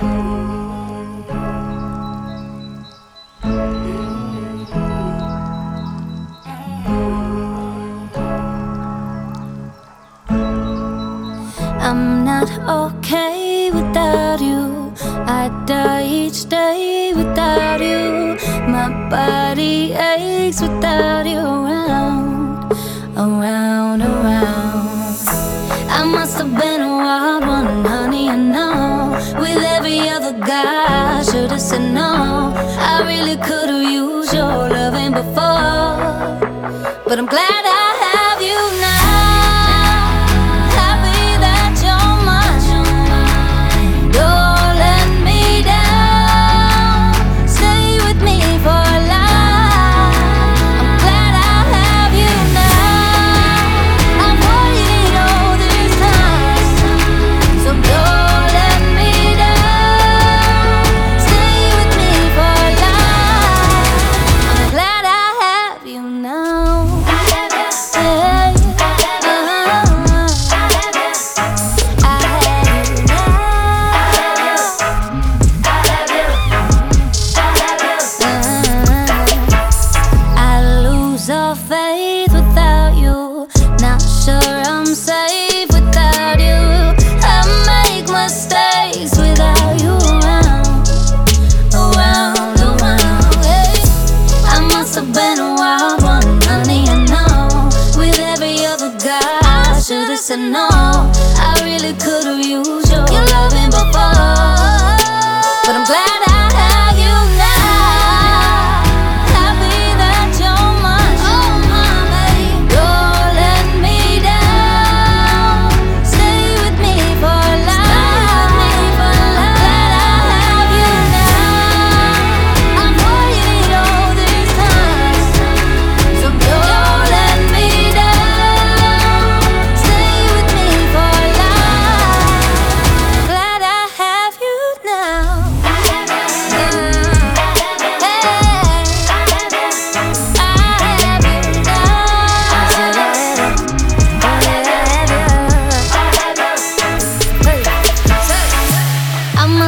I'm not okay without you. I die each day without you. My body aches without you around, around, around. I must have been I really could have used your loving before, but I'm glad no.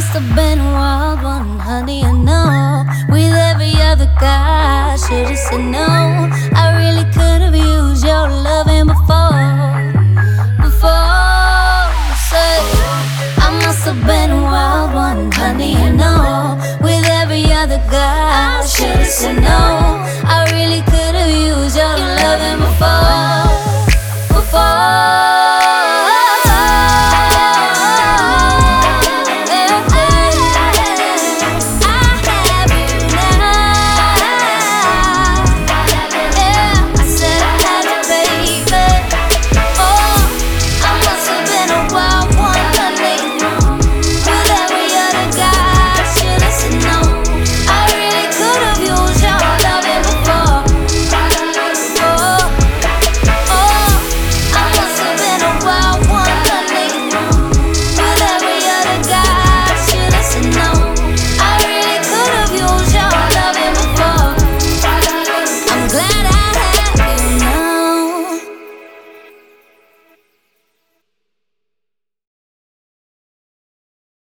Must have been a wild one, honey, I know. With every other guy, I should've said no. I really could have used your loving before. Before, say, I must have been a wild one, honey, I know. With every other guy, I should've said no.